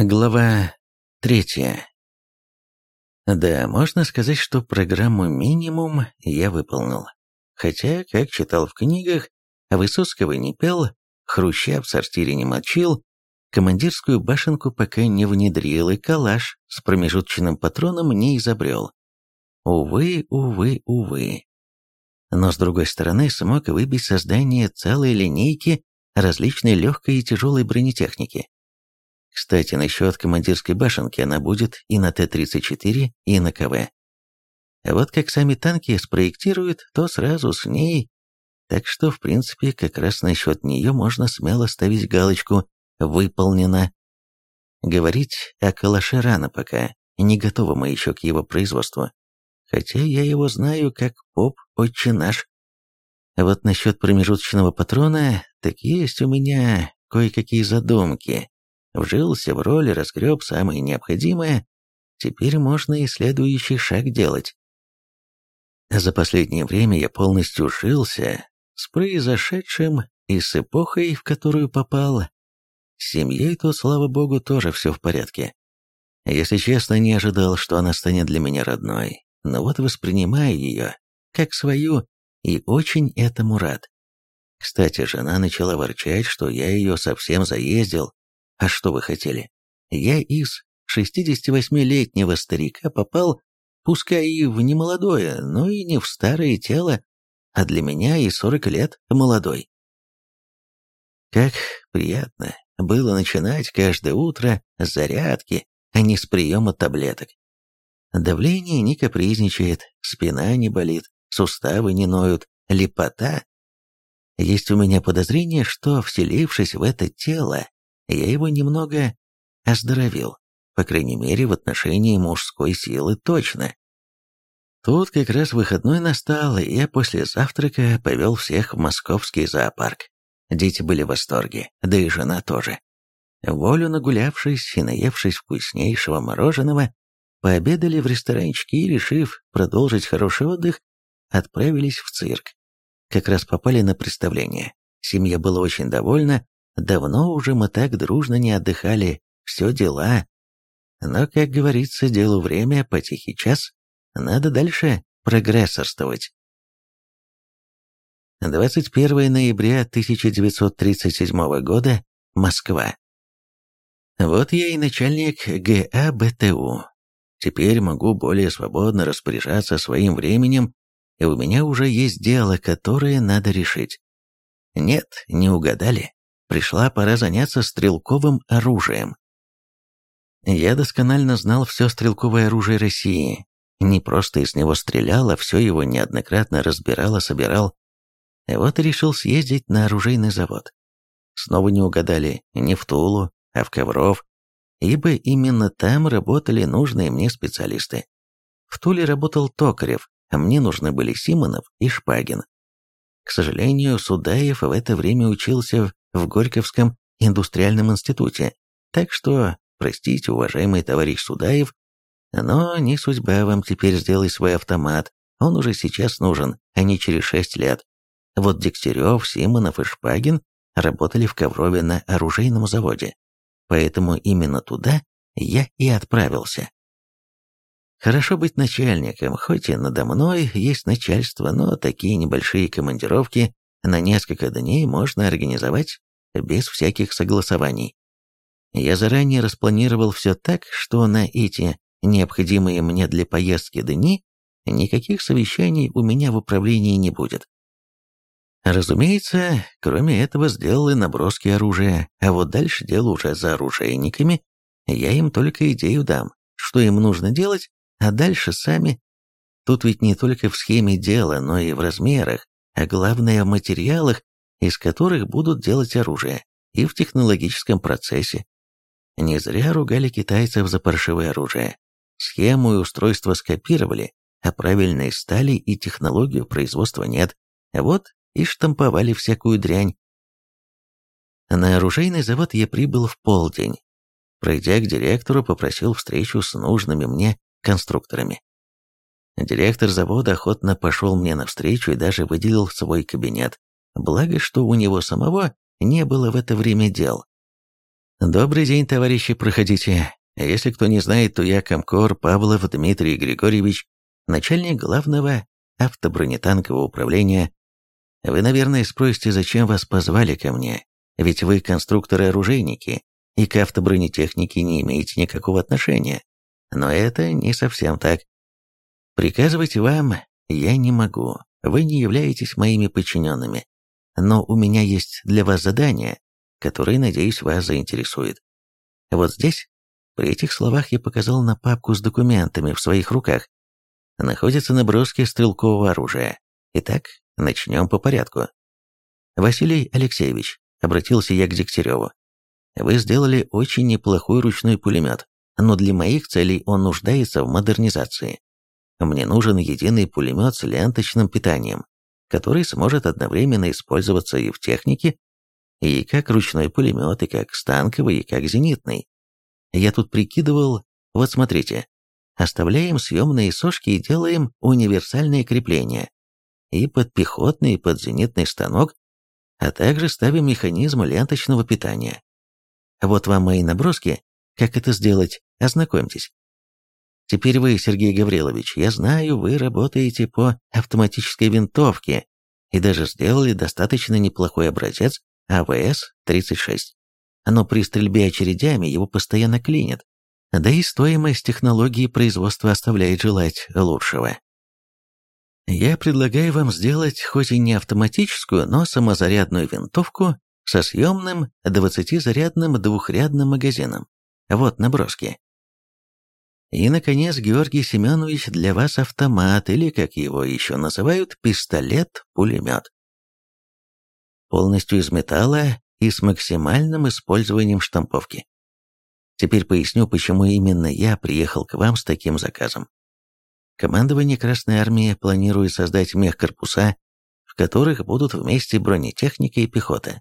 Глава третья. Да, можно сказать, что программу «Минимум» я выполнил. Хотя, как читал в книгах, Высоцкого не пел, Хруща в сортире не мочил, командирскую башенку пока не внедрил и калаш с промежуточным патроном не изобрел. Увы, увы, увы. Но, с другой стороны, смог выбить создание целой линейки различной легкой и тяжелой бронетехники. Кстати, насчет командирской башенки она будет и на Т-34, и на КВ. А вот как сами танки спроектируют, то сразу с ней. Так что, в принципе, как раз насчет нее можно смело ставить галочку «Выполнено». Говорить о калаше рано пока, не готовы мы еще к его производству. Хотя я его знаю как поп отче наш. А вот насчет промежуточного патрона, так есть у меня кое-какие задумки. Вжился в роль, разгреб самое необходимое, теперь можно и следующий шаг делать. За последнее время я полностью ушился с произошедшим и с эпохой, в которую попал. С семьей то, слава богу, тоже все в порядке. Если честно, не ожидал, что она станет для меня родной, но вот воспринимаю ее как свою и очень этому рад. Кстати, жена начала ворчать, что я ее совсем заездил, а что вы хотели? Я из 68-летнего старика попал, пускай и в немолодое, но и не в старое тело, а для меня и 40 лет молодой. Как приятно было начинать каждое утро с зарядки, а не с приема таблеток. Давление не капризничает, спина не болит, суставы не ноют, лепота. Есть у меня подозрение, что, вселившись в это тело, я его немного оздоровил, по крайней мере в отношении мужской силы точно. Тут как раз выходной настал, и я после завтрака повел всех в московский зоопарк. Дети были в восторге, да и жена тоже. Волю нагулявшись и наевшись вкуснейшего мороженого, пообедали в ресторанчике и, решив продолжить хороший отдых, отправились в цирк. Как раз попали на представление. Семья была очень довольна, Давно уже мы так дружно не отдыхали, все дела. Но, как говорится, делу время, по тихий час, надо дальше прогрессорствовать. 21 ноября 1937 года, Москва. Вот я и начальник ГАБТУ. Теперь могу более свободно распоряжаться своим временем, и у меня уже есть дело, которое надо решить. Нет, не угадали пришла пора заняться стрелковым оружием. Я досконально знал все стрелковое оружие России. Не просто из него стрелял, а все его неоднократно разбирал и собирал. Вот и решил съездить на оружейный завод. Снова не угадали не в Тулу, а в Ковров, ибо именно там работали нужные мне специалисты. В Туле работал Токарев, а мне нужны были Симонов и Шпагин. К сожалению, Судаев в это время учился в Горьковском индустриальном институте. Так что, простите, уважаемый товарищ Судаев, но не судьба вам теперь сделать свой автомат, он уже сейчас нужен, а не через шесть лет. Вот Дегтярев, Симонов и Шпагин работали в Коврове на оружейном заводе, поэтому именно туда я и отправился. Хорошо быть начальником, хоть и надо мной есть начальство, но такие небольшие командировки на несколько дней можно организовать без всяких согласований. Я заранее распланировал все так, что на эти необходимые мне для поездки дни никаких совещаний у меня в управлении не будет. Разумеется, кроме этого сделал и наброски оружия, а вот дальше дело уже за оружейниками, я им только идею дам, что им нужно делать, а дальше сами. Тут ведь не только в схеме дела, но и в размерах, а главное в материалах, из которых будут делать оружие, и в технологическом процессе. Не зря ругали китайцев за паршивое оружие. Схему и устройство скопировали, а правильной стали и технологию производства нет. Вот и штамповали всякую дрянь. На оружейный завод я прибыл в полдень. Пройдя к директору, попросил встречу с нужными мне конструкторами. Директор завода охотно пошел мне навстречу и даже выделил свой кабинет, благо, что у него самого не было в это время дел. Добрый день, товарищи, проходите. Если кто не знает, то я Комкор Павлов Дмитрий Григорьевич, начальник главного автобронетанкового управления. Вы, наверное, спросите, зачем вас позвали ко мне, ведь вы конструкторы-оружейники и к автобронетехнике не имеете никакого отношения. Но это не совсем так. Приказывать вам я не могу, вы не являетесь моими подчиненными. Но у меня есть для вас задание, которое, надеюсь, вас заинтересует. Вот здесь, при этих словах я показал на папку с документами в своих руках. Находятся наброски стрелкового оружия. Итак, начнем по порядку. Василий Алексеевич, обратился я к Дегтяреву. Вы сделали очень неплохой ручной пулемет, но для моих целей он нуждается в модернизации. Мне нужен единый пулемет с ленточным питанием, который сможет одновременно использоваться и в технике, и как ручной пулемет, и как станковый, и как зенитный. Я тут прикидывал, вот смотрите, оставляем съемные сошки и делаем универсальные крепления. И под пехотный, и под зенитный станок, а также ставим механизм ленточного питания. Вот вам мои наброски, как это сделать, ознакомьтесь. Теперь вы, Сергей Гаврилович, я знаю, вы работаете по автоматической винтовке и даже сделали достаточно неплохой образец АВС-36. Но при стрельбе очередями его постоянно клинит, да и стоимость технологии производства оставляет желать лучшего. Я предлагаю вам сделать хоть и не автоматическую, но самозарядную винтовку со съемным 20-зарядным двухрядным магазином. Вот наброски. И, наконец, Георгий Семенович, для вас автомат, или, как его еще называют, пистолет-пулемет. Полностью из металла и с максимальным использованием штамповки. Теперь поясню, почему именно я приехал к вам с таким заказом. Командование Красной Армии планирует создать мехкорпуса, в которых будут вместе бронетехника и пехота.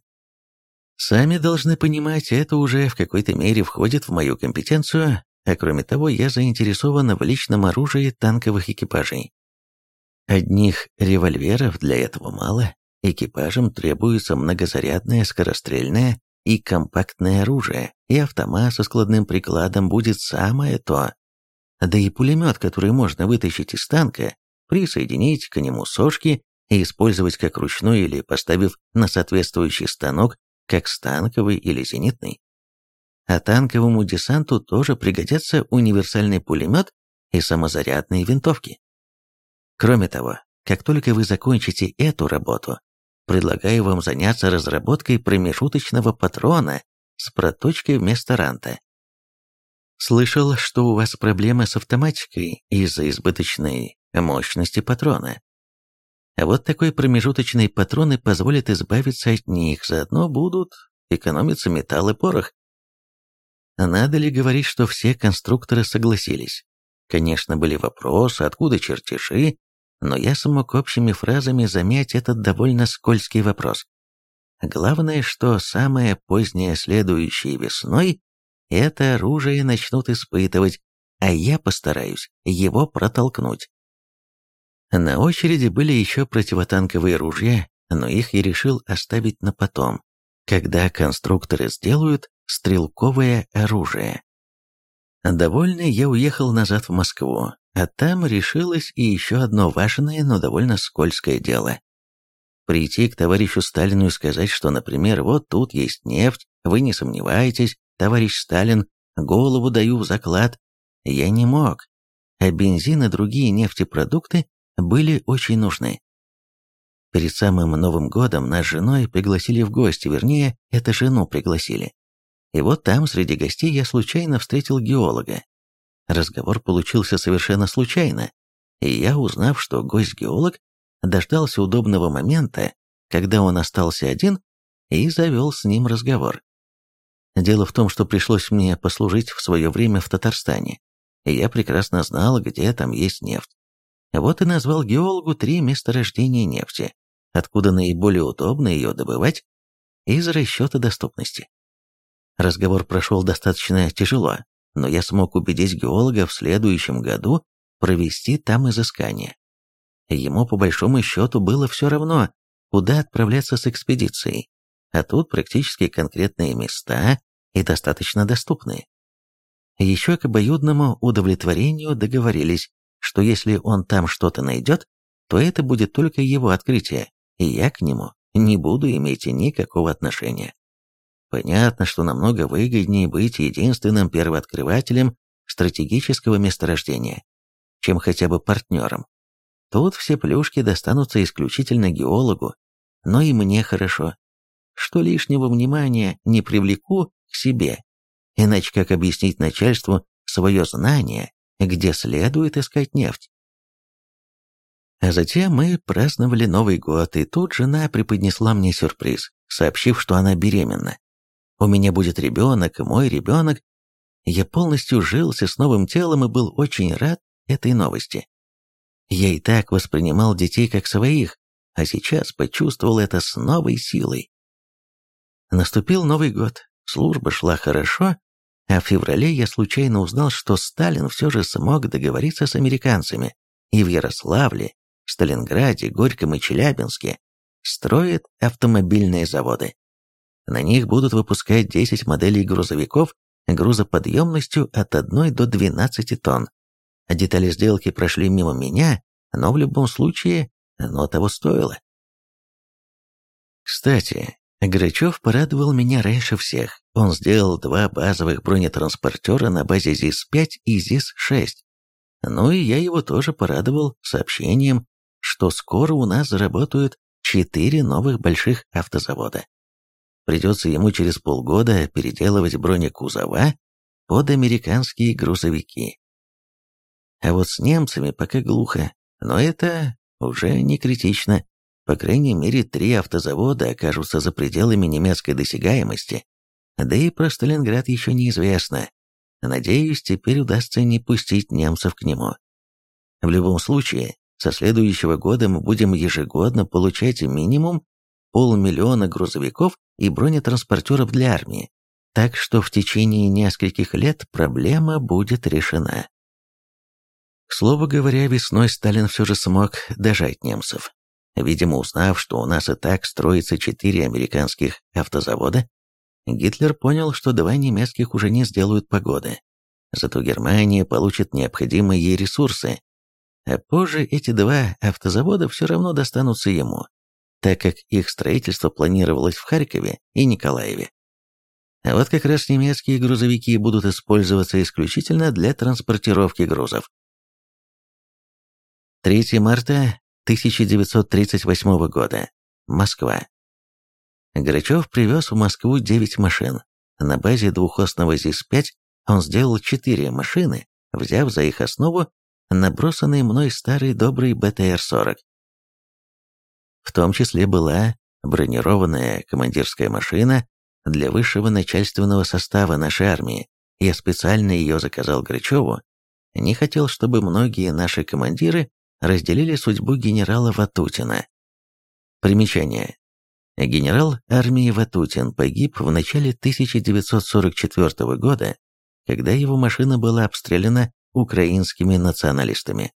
Сами должны понимать, это уже в какой-то мере входит в мою компетенцию, а кроме того, я заинтересован в личном оружии танковых экипажей. Одних револьверов для этого мало, экипажам требуется многозарядное, скорострельное и компактное оружие, и автомат со складным прикладом будет самое то. Да и пулемет, который можно вытащить из танка, присоединить к нему сошки и использовать как ручной или поставив на соответствующий станок, как станковый или зенитный. А танковому десанту тоже пригодятся универсальный пулемет и самозарядные винтовки. Кроме того, как только вы закончите эту работу, предлагаю вам заняться разработкой промежуточного патрона с проточкой вместо ранта. Слышал, что у вас проблемы с автоматикой из-за избыточной мощности патрона. А вот такой промежуточный патроны позволят избавиться от них, заодно будут экономиться металл и порох. Надо ли говорить, что все конструкторы согласились? Конечно, были вопросы, откуда чертежи, но я смог общими фразами замять этот довольно скользкий вопрос. Главное, что самое позднее следующей весной это оружие начнут испытывать, а я постараюсь его протолкнуть. На очереди были еще противотанковые ружья, но их я решил оставить на потом, когда конструкторы сделают стрелковое оружие. Довольный, я уехал назад в Москву, а там решилось и еще одно важное, но довольно скользкое дело. Прийти к товарищу Сталину и сказать, что, например, вот тут есть нефть, вы не сомневаетесь, товарищ Сталин, голову даю в заклад, я не мог, а бензин и другие нефтепродукты были очень нужны. Перед самым Новым годом нас с женой пригласили в гости, вернее, это жену пригласили. И вот там, среди гостей, я случайно встретил геолога. Разговор получился совершенно случайно, и я, узнав, что гость-геолог, дождался удобного момента, когда он остался один, и завел с ним разговор. Дело в том, что пришлось мне послужить в свое время в Татарстане, и я прекрасно знал, где там есть нефть. Вот и назвал геологу три месторождения нефти, откуда наиболее удобно ее добывать, из расчета доступности. Разговор прошел достаточно тяжело, но я смог убедить геолога в следующем году провести там изыскание. Ему по большому счету было все равно, куда отправляться с экспедицией, а тут практически конкретные места, и достаточно доступные. Еще к обоюдному удовлетворению договорились, что если он там что-то найдет, то это будет только его открытие, и я к нему не буду иметь никакого отношения. Понятно, что намного выгоднее быть единственным первооткрывателем стратегического месторождения, чем хотя бы партнером. Тут все плюшки достанутся исключительно геологу, но и мне хорошо, что лишнего внимания не привлеку к себе, иначе как объяснить начальству свое знание, где следует искать нефть. А затем мы праздновали Новый год, и тут жена преподнесла мне сюрприз, сообщив, что она беременна. У меня будет ребенок, мой ребенок. Я полностью жился с новым телом и был очень рад этой новости. Я и так воспринимал детей как своих, а сейчас почувствовал это с новой силой. Наступил Новый год, служба шла хорошо, а в феврале я случайно узнал, что Сталин все же смог договориться с американцами, и в Ярославле Сталинграде, Горьком и Челябинске строят автомобильные заводы. На них будут выпускать 10 моделей грузовиков грузоподъемностью от 1 до 12 тонн. Детали сделки прошли мимо меня, но в любом случае оно того стоило. Кстати, Грачев порадовал меня раньше всех. Он сделал два базовых бронетранспортера на базе ЗИС-5 и ЗИС-6. Ну и я его тоже порадовал сообщением, что скоро у нас заработают четыре новых больших автозавода. Придется ему через полгода переделывать бронекузова под американские грузовики. А вот с немцами пока глухо, но это уже не критично. По крайней мере, три автозавода окажутся за пределами немецкой досягаемости. Да и про Сталинград еще неизвестно. Надеюсь, теперь удастся не пустить немцев к нему. В любом случае, со следующего года мы будем ежегодно получать минимум полмиллиона грузовиков и бронетранспортеров для армии, так что в течение нескольких лет проблема будет решена. К слову говоря, весной Сталин все же смог дожать немцев. Видимо, узнав, что у нас и так строится четыре американских автозавода, Гитлер понял, что два немецких уже не сделают погоды. Зато Германия получит необходимые ей ресурсы, а позже эти два автозавода все равно достанутся ему, так как их строительство планировалось в Харькове и Николаеве. А вот как раз немецкие грузовики будут использоваться исключительно для транспортировки грузов. 3 марта 1938 года. Москва. Грачев привез в Москву 9 машин. На базе двухосного ЗИС-5 он сделал 4 машины, взяв за их основу набросанный мной старый добрый БТР-40. В том числе была бронированная командирская машина для высшего начальственного состава нашей армии. Я специально ее заказал Грачеву. Не хотел, чтобы многие наши командиры разделили судьбу генерала Ватутина. Примечание. Генерал армии Ватутин погиб в начале 1944 года, когда его машина была обстреляна украинскими националистами.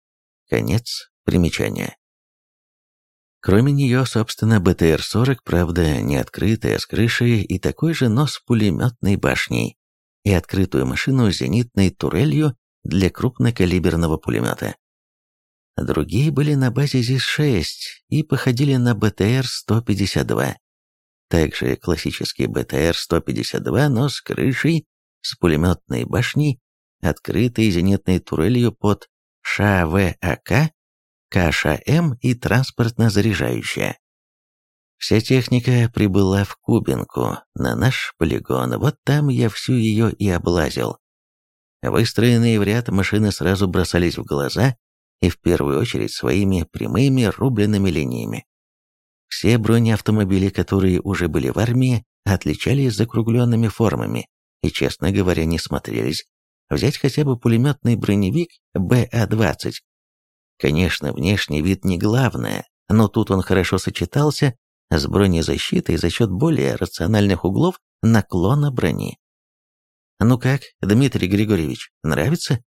Конец примечания. Кроме нее, собственно, БТР-40, правда, не открытая, с крышей и такой же, но с пулеметной башней, и открытую машину с зенитной турелью для крупнокалиберного пулемета. Другие были на базе ЗИС-6 и походили на БТР-152. Также классический БТР-152, но с крышей, с пулеметной башней открытой зенитной турелью под ШВАК, КШМ и транспортно-заряжающая. Вся техника прибыла в Кубинку, на наш полигон, вот там я всю ее и облазил. Выстроенные в ряд машины сразу бросались в глаза, и в первую очередь своими прямыми рубленными линиями. Все бронеавтомобили, которые уже были в армии, отличались закругленными формами и, честно говоря, не смотрелись Взять хотя бы пулеметный броневик БА-20. Конечно, внешний вид не главное, но тут он хорошо сочетался с бронезащитой за счет более рациональных углов наклона брони. Ну как, Дмитрий Григорьевич, нравится?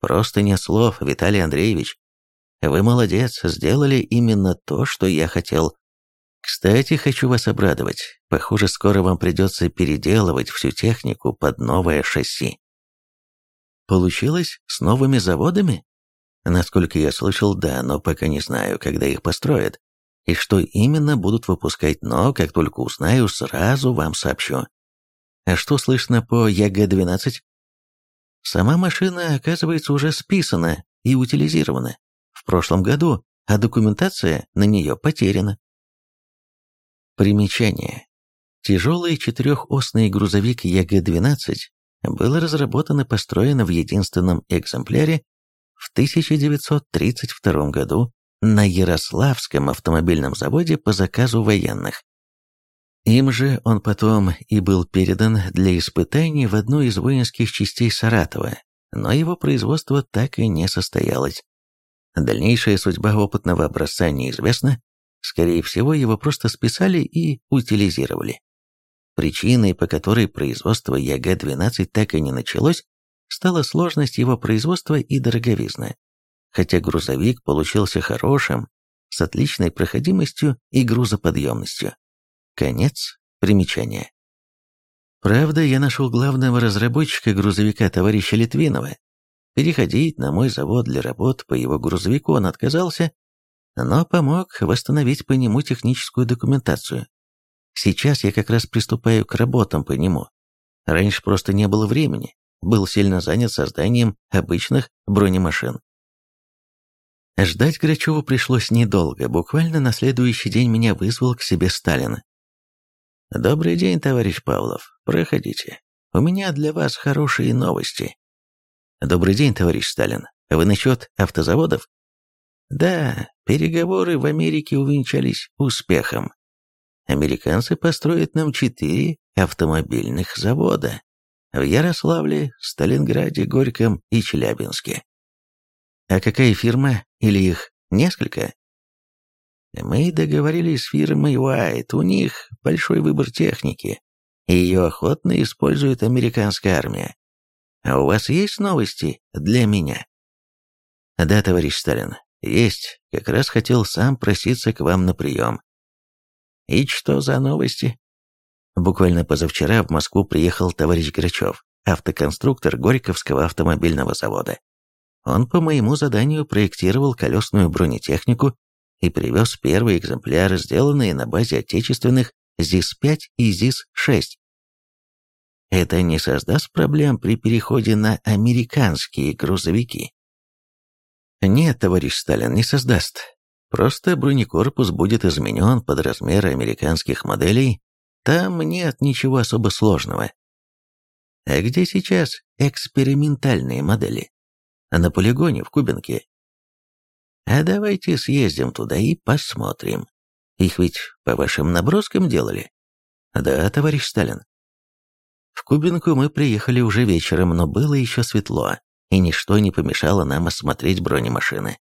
Просто нет слов, Виталий Андреевич. Вы молодец, сделали именно то, что я хотел. Кстати, хочу вас обрадовать. Похоже, скоро вам придется переделывать всю технику под новое шасси. Получилось с новыми заводами? Насколько я слышал, да, но пока не знаю, когда их построят и что именно будут выпускать, но как только узнаю, сразу вам сообщу. А что слышно по ЯГ-12? Сама машина, оказывается, уже списана и утилизирована в прошлом году, а документация на нее потеряна. Примечание. Тяжелый четырехосный грузовик ЯГ-12 был разработан и построен в единственном экземпляре в 1932 году на Ярославском автомобильном заводе по заказу военных. Им же он потом и был передан для испытаний в одну из воинских частей Саратова, но его производство так и не состоялось. Дальнейшая судьба опытного образца неизвестна, скорее всего, его просто списали и утилизировали. Причиной, по которой производство ЯГ-12 так и не началось, стала сложность его производства и дороговизна. Хотя грузовик получился хорошим, с отличной проходимостью и грузоподъемностью. Конец примечания. Правда, я нашел главного разработчика грузовика товарища Литвинова. Переходить на мой завод для работ по его грузовику он отказался, но помог восстановить по нему техническую документацию. Сейчас я как раз приступаю к работам по нему. Раньше просто не было времени, был сильно занят созданием обычных бронемашин. Ждать Грачеву пришлось недолго, буквально на следующий день меня вызвал к себе Сталин. «Добрый день, товарищ Павлов, проходите. У меня для вас хорошие новости». «Добрый день, товарищ Сталин. Вы насчет автозаводов?» «Да, переговоры в Америке увенчались успехом. Американцы построят нам четыре автомобильных завода в Ярославле, Сталинграде, Горьком и Челябинске. А какая фирма или их несколько? Мы договорились с фирмой White, у них большой выбор техники, и ее охотно использует американская армия. А у вас есть новости для меня? Да, товарищ Сталин, есть. Как раз хотел сам проситься к вам на прием. И что за новости? Буквально позавчера в Москву приехал товарищ Грачев, автоконструктор Горьковского автомобильного завода. Он по моему заданию проектировал колесную бронетехнику и привез первые экземпляры, сделанные на базе отечественных ЗИС-5 и ЗИС-6. Это не создаст проблем при переходе на американские грузовики? Нет, товарищ Сталин, не создаст. Просто бронекорпус будет изменен под размеры американских моделей, там нет ничего особо сложного. А где сейчас экспериментальные модели? На полигоне в Кубинке. А давайте съездим туда и посмотрим. Их ведь по вашим наброскам делали? Да, товарищ Сталин. В Кубинку мы приехали уже вечером, но было еще светло, и ничто не помешало нам осмотреть бронемашины.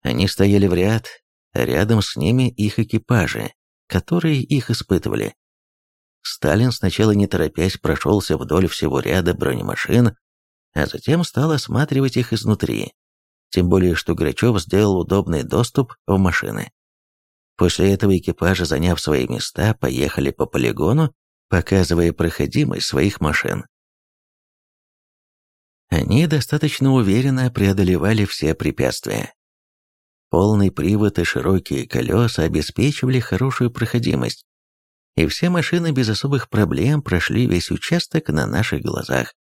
Они стояли в ряд, а рядом с ними их экипажи, которые их испытывали. Сталин сначала не торопясь прошелся вдоль всего ряда бронемашин, а затем стал осматривать их изнутри, тем более что Грачев сделал удобный доступ в машины. После этого экипажи, заняв свои места, поехали по полигону, показывая проходимость своих машин. Они достаточно уверенно преодолевали все препятствия. Полный привод и широкие колеса обеспечивали хорошую проходимость, и все машины без особых проблем прошли весь участок на наших глазах.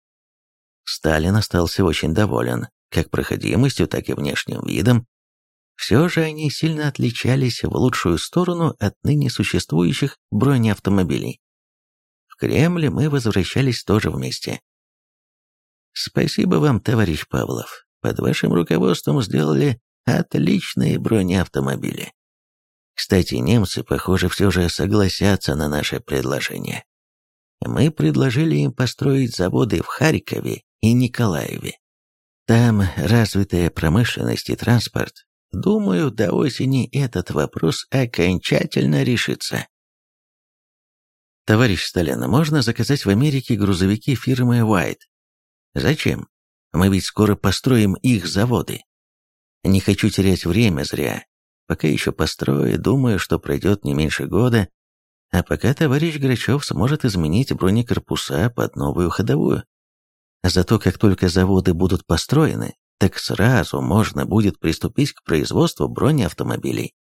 Сталин остался очень доволен, как проходимостью, так и внешним видом. Все же они сильно отличались в лучшую сторону от ныне существующих бронеавтомобилей. В Кремле мы возвращались тоже вместе. Спасибо вам, товарищ Павлов. Под вашим руководством сделали Отличные бронеавтомобили. Кстати, немцы, похоже, все же согласятся на наше предложение. Мы предложили им построить заводы в Харькове и Николаеве. Там развитая промышленность и транспорт. Думаю, до осени этот вопрос окончательно решится. Товарищ Сталин, можно заказать в Америке грузовики фирмы White? Зачем? Мы ведь скоро построим их заводы. Не хочу терять время зря. Пока еще построю, думаю, что пройдет не меньше года, а пока товарищ Грачев сможет изменить бронекорпуса под новую ходовую. Зато как только заводы будут построены, так сразу можно будет приступить к производству бронеавтомобилей.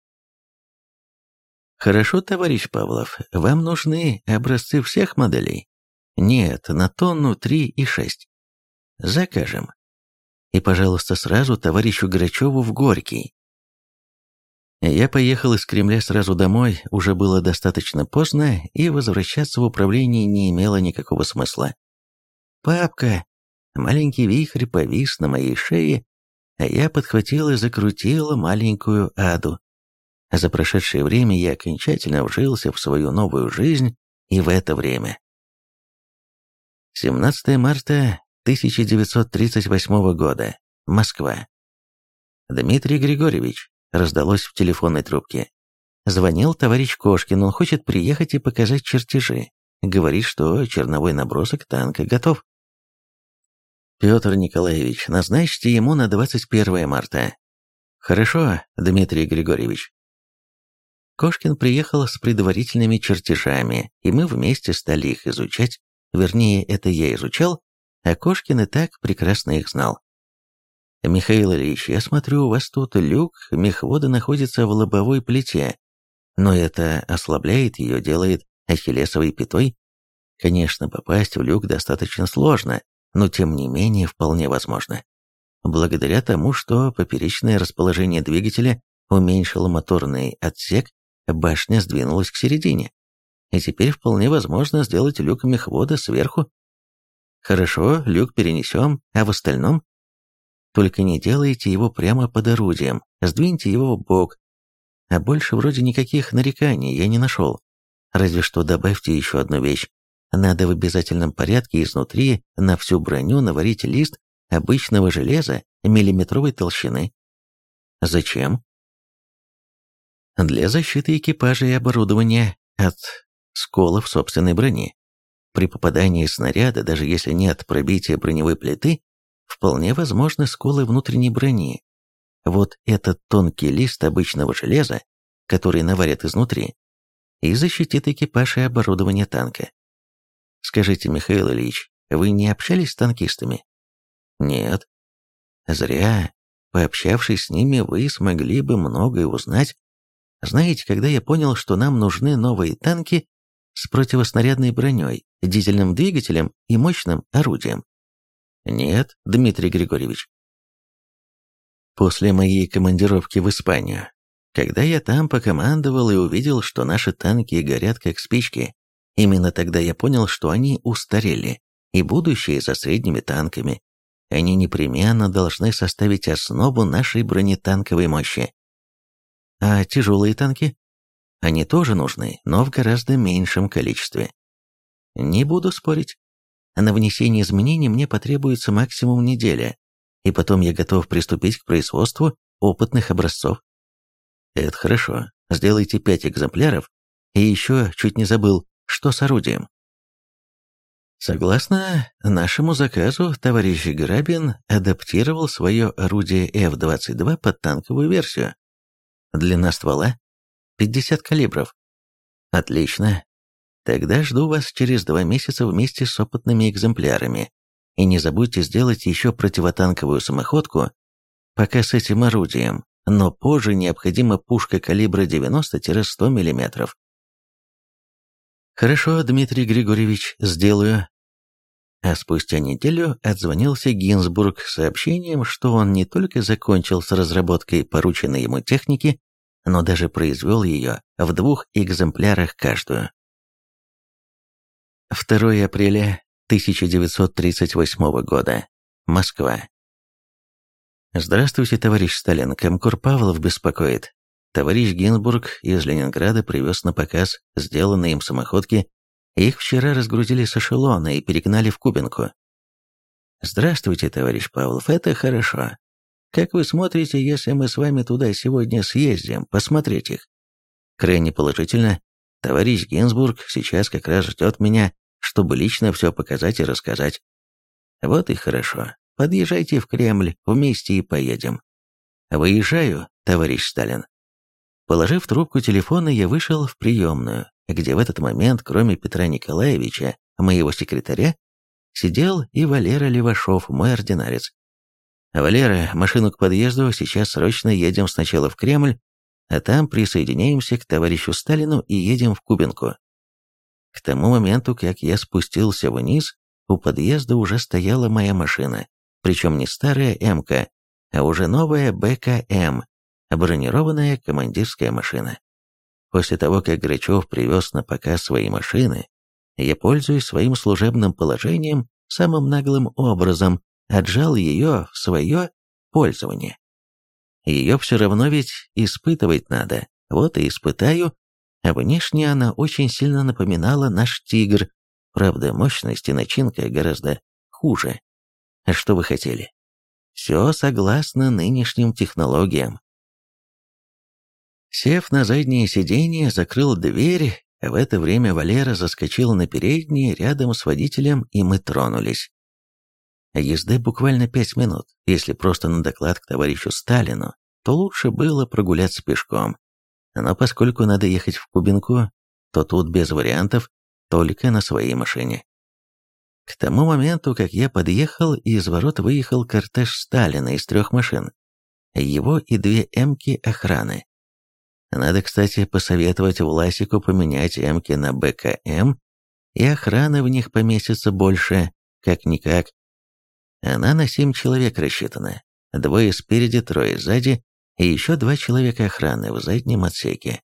Хорошо, товарищ Павлов, вам нужны образцы всех моделей? Нет, на тонну 3 и 6. Закажем. И, пожалуйста, сразу товарищу Грачеву в Горький. Я поехал из Кремля сразу домой, уже было достаточно поздно, и возвращаться в управление не имело никакого смысла. «Папка!» Маленький вихрь повис на моей шее, а я подхватил и закрутил маленькую аду. За прошедшее время я окончательно вжился в свою новую жизнь и в это время. 17 марта 1938 года. Москва. Дмитрий Григорьевич, раздалось в телефонной трубке. Звонил товарищ Кошкин, он хочет приехать и показать чертежи. Говорит, что черновой набросок танка готов. Петр Николаевич, назначьте ему на 21 марта. Хорошо, Дмитрий Григорьевич. Кошкин приехал с предварительными чертежами, и мы вместе стали их изучать. Вернее, это я изучал, а Кошкин и так прекрасно их знал. «Михаил Ильич, я смотрю, у вас тут люк мехвода находится в лобовой плите, но это ослабляет ее, делает ахиллесовой пятой. Конечно, попасть в люк достаточно сложно, но тем не менее вполне возможно. Благодаря тому, что поперечное расположение двигателя уменьшило моторный отсек, башня сдвинулась к середине. И теперь вполне возможно сделать люк мехвода сверху. Хорошо, люк перенесем, а в остальном только не делайте его прямо под орудием, сдвиньте его в бок. А больше вроде никаких нареканий я не нашел. Разве что добавьте еще одну вещь. Надо в обязательном порядке изнутри на всю броню наварить лист обычного железа миллиметровой толщины. Зачем? Для защиты экипажа и оборудования от сколов собственной брони. При попадании снаряда, даже если нет пробития броневой плиты, вполне возможны сколы внутренней брони. Вот этот тонкий лист обычного железа, который наварят изнутри, и защитит экипаж и оборудование танка. Скажите, Михаил Ильич, вы не общались с танкистами? Нет. Зря. Пообщавшись с ними, вы смогли бы многое узнать. Знаете, когда я понял, что нам нужны новые танки с противоснарядной броней, дизельным двигателем и мощным орудием, нет, Дмитрий Григорьевич. После моей командировки в Испанию, когда я там покомандовал и увидел, что наши танки горят как спички, именно тогда я понял, что они устарели, и будущее за средними танками. Они непременно должны составить основу нашей бронетанковой мощи. А тяжелые танки? Они тоже нужны, но в гораздо меньшем количестве. Не буду спорить, на внесение изменений мне потребуется максимум неделя, и потом я готов приступить к производству опытных образцов. Это хорошо. Сделайте пять экземпляров. И еще чуть не забыл, что с орудием. Согласно нашему заказу, товарищ Грабин адаптировал свое орудие F-22 под танковую версию. Длина ствола 50 калибров. Отлично. Тогда жду вас через два месяца вместе с опытными экземплярами. И не забудьте сделать еще противотанковую самоходку, пока с этим орудием, но позже необходима пушка калибра 90-100 мм. Хорошо, Дмитрий Григорьевич, сделаю. А спустя неделю отзвонился Гинзбург с сообщением, что он не только закончил с разработкой порученной ему техники, но даже произвел ее в двух экземплярах каждую. 2 апреля 1938 года. Москва. Здравствуйте, товарищ Сталин. Комкор Павлов беспокоит. Товарищ Гинзбург из Ленинграда привез на показ сделанные им самоходки. Их вчера разгрузили с эшелона и перегнали в Кубинку. Здравствуйте, товарищ Павлов. Это хорошо. Как вы смотрите, если мы с вами туда сегодня съездим, посмотреть их? Крайне положительно. Товарищ Гинзбург сейчас как раз ждет меня чтобы лично все показать и рассказать. Вот и хорошо. Подъезжайте в Кремль, вместе и поедем. Выезжаю, товарищ Сталин. Положив трубку телефона, я вышел в приемную, где в этот момент, кроме Петра Николаевича, моего секретаря, сидел и Валера Левашов, мой ординарец. «Валера, машину к подъезду, сейчас срочно едем сначала в Кремль, а там присоединяемся к товарищу Сталину и едем в Кубинку». К тому моменту, как я спустился вниз, у подъезда уже стояла моя машина, причем не старая МК, а уже новая БКМ, бронированная командирская машина. После того, как Грачев привез на показ свои машины, я, пользуясь своим служебным положением, самым наглым образом отжал ее в свое пользование. Ее все равно ведь испытывать надо, вот и испытаю. А внешне она очень сильно напоминала наш «Тигр», правда, мощность и начинка гораздо хуже. А что вы хотели? Все согласно нынешним технологиям. Сев на заднее сиденье, закрыл дверь в это время Валера заскочил на переднее рядом с водителем, и мы тронулись. Езды буквально пять минут. Если просто на доклад к товарищу Сталину, то лучше было прогуляться пешком. Но поскольку надо ехать в Кубинку, то тут без вариантов, только на своей машине. К тому моменту, как я подъехал, из ворот выехал кортеж Сталина из трех машин. Его и две эмки охраны. Надо, кстати, посоветовать Власику поменять Эмки на БКМ, и охраны в них поместится больше, как-никак. Она на семь человек рассчитана, двое спереди, трое сзади, и еще два человека охраны в заднем отсеке.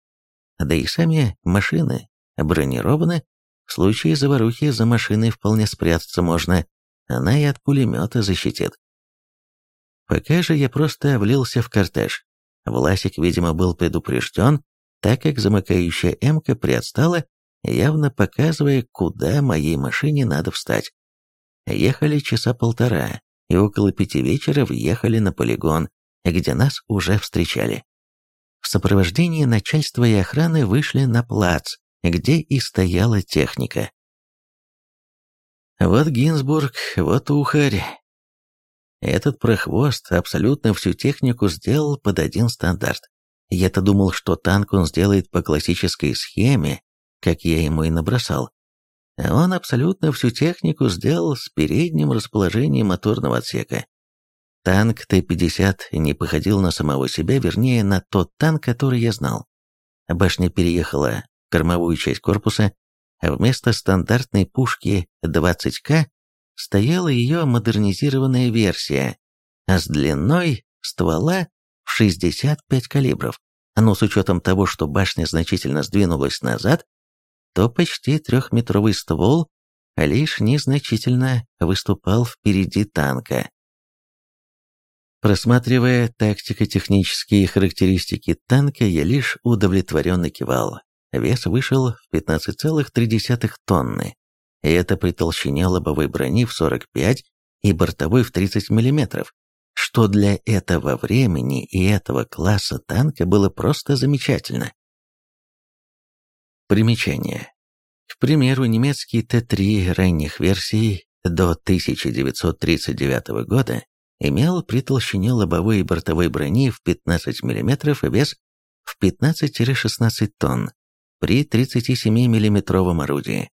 Да и сами машины бронированы, в случае заварухи за машиной вполне спрятаться можно, она и от пулемета защитит. Пока же я просто влился в кортеж. Власик, видимо, был предупрежден, так как замыкающая «Эмка» приотстала, явно показывая, куда моей машине надо встать. Ехали часа полтора, и около пяти вечера въехали на полигон, где нас уже встречали. В сопровождении начальства и охраны вышли на плац, где и стояла техника. Вот Гинзбург, вот Ухарь, этот прохвост абсолютно всю технику сделал под один стандарт. Я-то думал, что танк он сделает по классической схеме, как я ему и набросал. Он абсолютно всю технику сделал с передним расположением моторного отсека. Танк Т-50 не походил на самого себя, вернее, на тот танк, который я знал. Башня переехала в кормовую часть корпуса, а вместо стандартной пушки 20К стояла ее модернизированная версия, с длиной ствола в 65 калибров. Но с учетом того, что башня значительно сдвинулась назад, то почти трехметровый ствол лишь незначительно выступал впереди танка. Просматривая тактико-технические характеристики танка, я лишь удовлетворенно кивал. Вес вышел в 15,3 тонны, и это при толщине лобовой брони в 45 и бортовой в 30 мм, что для этого времени и этого класса танка было просто замечательно. Примечание. К примеру, немецкий Т-3 ранних версий до 1939 года имел при толщине лобовой и бортовой брони в 15 мм и вес в 15-16 тонн при 37 миллиметровом орудии.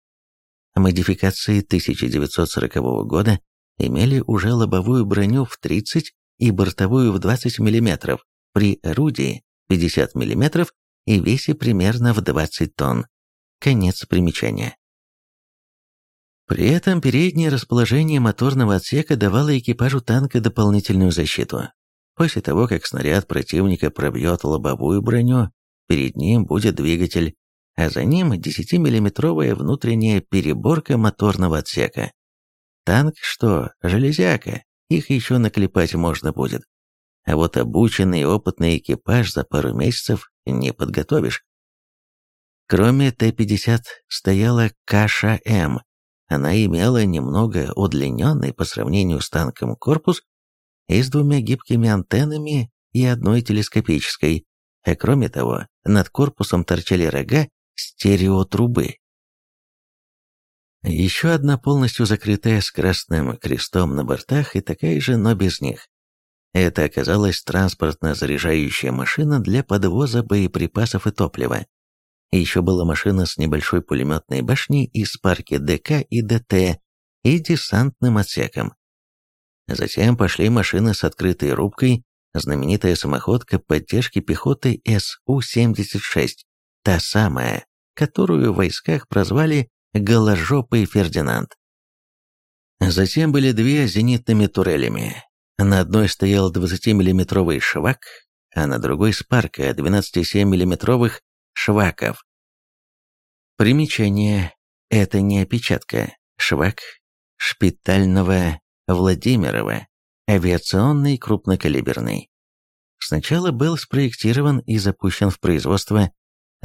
Модификации 1940 года имели уже лобовую броню в 30 и бортовую в 20 мм, при орудии 50 мм и весе примерно в 20 тонн. Конец примечания. При этом переднее расположение моторного отсека давало экипажу танка дополнительную защиту. После того, как снаряд противника пробьет лобовую броню, перед ним будет двигатель а за ним 10-миллиметровая внутренняя переборка моторного отсека. Танк что, железяка, их еще наклепать можно будет. А вот обученный опытный экипаж за пару месяцев не подготовишь. Кроме Т-50 стояла КШМ. Она имела немного удлиненный по сравнению с танком корпус и с двумя гибкими антеннами и одной телескопической, а кроме того, над корпусом торчали рога стереотрубы. Еще одна полностью закрытая с красным крестом на бортах и такая же, но без них. Это оказалась транспортно-заряжающая машина для подвоза боеприпасов и топлива. Еще была машина с небольшой пулеметной башней из парки ДК и ДТ и десантным отсеком. Затем пошли машины с открытой рубкой, знаменитая самоходка поддержки пехоты СУ-76, та самая, которую в войсках прозвали «Голожопый Фердинанд». Затем были две зенитными турелями. На одной стоял 20-миллиметровый швак, а на другой спарка 12,7 миллиметровых шваков. Примечание. Это не опечатка. Швак шпитального Владимирова, авиационный крупнокалиберный. Сначала был спроектирован и запущен в производство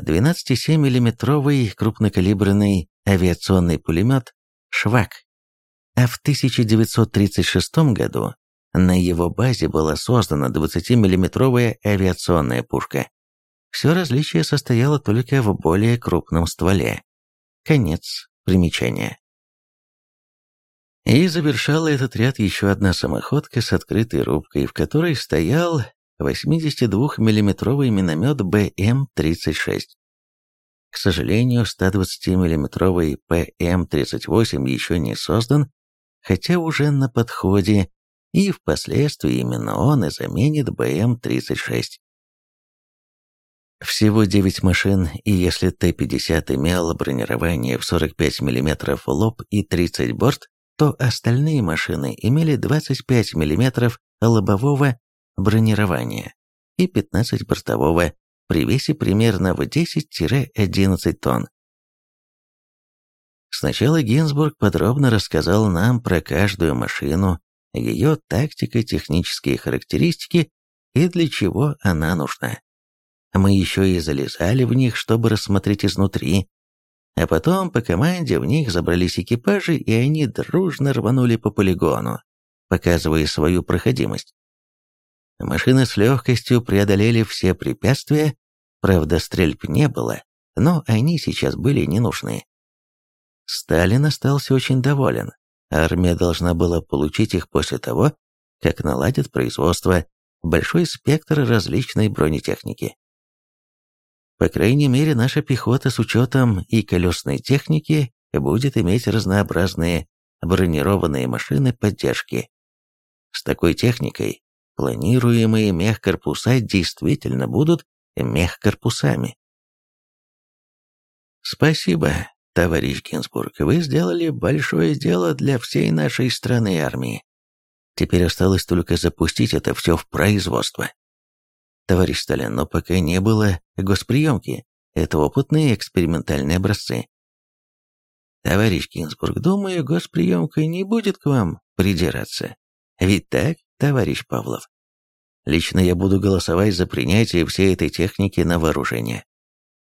12,7 миллиметровый крупнокалиберный авиационный пулемет «Швак», а в 1936 году на его базе была создана 20-миллиметровая авиационная пушка. Все различие состояло только в более крупном стволе. Конец примечания. И завершала этот ряд еще одна самоходка с открытой рубкой, в которой стоял 82-миллиметровый миномет БМ-36. К сожалению, 120-миллиметровый ПМ-38 еще не создан, хотя уже на подходе, и впоследствии именно он и заменит БМ-36. Всего 9 машин, и если Т-50 имел бронирование в 45 мм лоб и 30 борт, то остальные машины имели 25 мм лобового бронирования и 15 бортового при весе примерно в 10-11 тонн. Сначала Гинзбург подробно рассказал нам про каждую машину, ее тактико-технические характеристики и для чего она нужна. Мы еще и залезали в них, чтобы рассмотреть изнутри, а потом по команде в них забрались экипажи, и они дружно рванули по полигону, показывая свою проходимость. Машины с легкостью преодолели все препятствия, правда стрельб не было, но они сейчас были не нужны. Сталин остался очень доволен. Армия должна была получить их после того, как наладит производство, большой спектр различной бронетехники. По крайней мере, наша пехота с учетом и колесной техники будет иметь разнообразные бронированные машины поддержки. С такой техникой планируемые мехкорпуса действительно будут мехкорпусами. Спасибо, товарищ Гинзбург, вы сделали большое дело для всей нашей страны и армии. Теперь осталось только запустить это все в производство. Товарищ Сталин, но пока не было госприемки. Это опытные экспериментальные образцы. Товарищ Гинзбург, думаю, госприемка не будет к вам придираться. Ведь так, товарищ Павлов? Лично я буду голосовать за принятие всей этой техники на вооружение.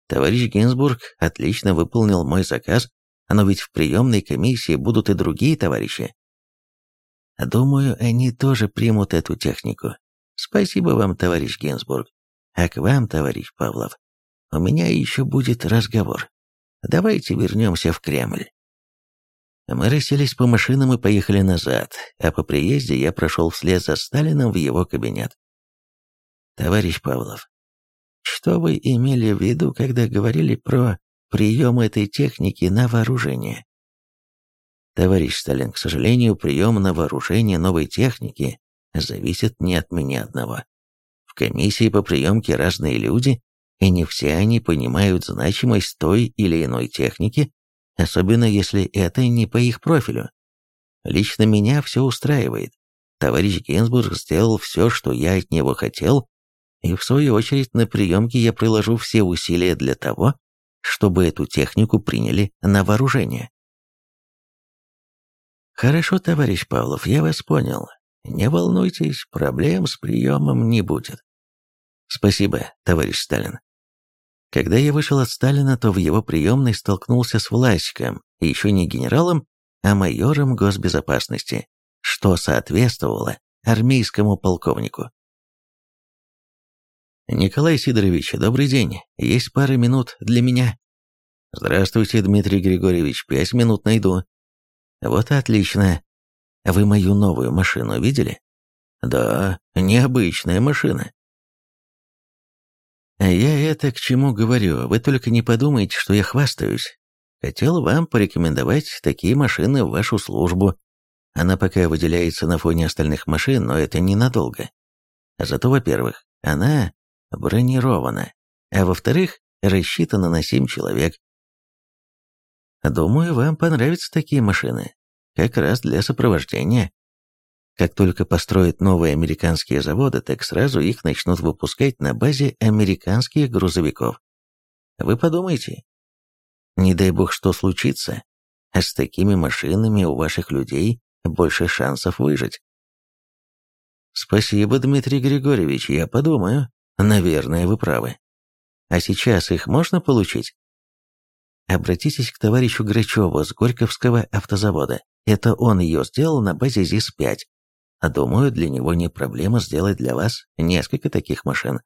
Товарищ Гинзбург отлично выполнил мой заказ, но ведь в приемной комиссии будут и другие товарищи. Думаю, они тоже примут эту технику. Спасибо вам, товарищ Гинзбург. А к вам, товарищ Павлов, у меня еще будет разговор. Давайте вернемся в Кремль. Мы расселись по машинам и поехали назад, а по приезде я прошел вслед за Сталином в его кабинет. Товарищ Павлов, что вы имели в виду, когда говорили про прием этой техники на вооружение? Товарищ Сталин, к сожалению, прием на вооружение новой техники зависит не от меня одного. В комиссии по приемке разные люди, и не все они понимают значимость той или иной техники, особенно если это не по их профилю. Лично меня все устраивает. Товарищ Гинзбург сделал все, что я от него хотел, и в свою очередь на приемке я приложу все усилия для того, чтобы эту технику приняли на вооружение. Хорошо, товарищ Павлов, я вас понял. Не волнуйтесь, проблем с приемом не будет. Спасибо, товарищ Сталин. Когда я вышел от Сталина, то в его приемной столкнулся с Власиком, еще не генералом, а майором госбезопасности, что соответствовало армейскому полковнику. «Николай Сидорович, добрый день. Есть пара минут для меня?» «Здравствуйте, Дмитрий Григорьевич. Пять минут найду». «Вот отлично. Вы мою новую машину видели? Да, необычная машина. Я это к чему говорю, вы только не подумайте, что я хвастаюсь. Хотел вам порекомендовать такие машины в вашу службу. Она пока выделяется на фоне остальных машин, но это ненадолго. Зато, во-первых, она бронирована, а во-вторых, рассчитана на 7 человек. Думаю, вам понравятся такие машины, как раз для сопровождения. Как только построят новые американские заводы, так сразу их начнут выпускать на базе американских грузовиков. Вы подумайте. Не дай бог что случится, а с такими машинами у ваших людей больше шансов выжить. Спасибо, Дмитрий Григорьевич, я подумаю. Наверное, вы правы. А сейчас их можно получить? Обратитесь к товарищу Грачеву с Горьковского автозавода. Это он ее сделал на базе ЗИС-5. Думаю, для него не проблема сделать для вас несколько таких машин.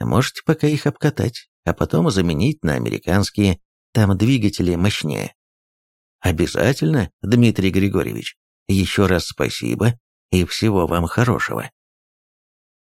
Можете пока их обкатать, а потом заменить на американские, там двигатели мощнее. Обязательно, Дмитрий Григорьевич. Еще раз спасибо и всего вам хорошего.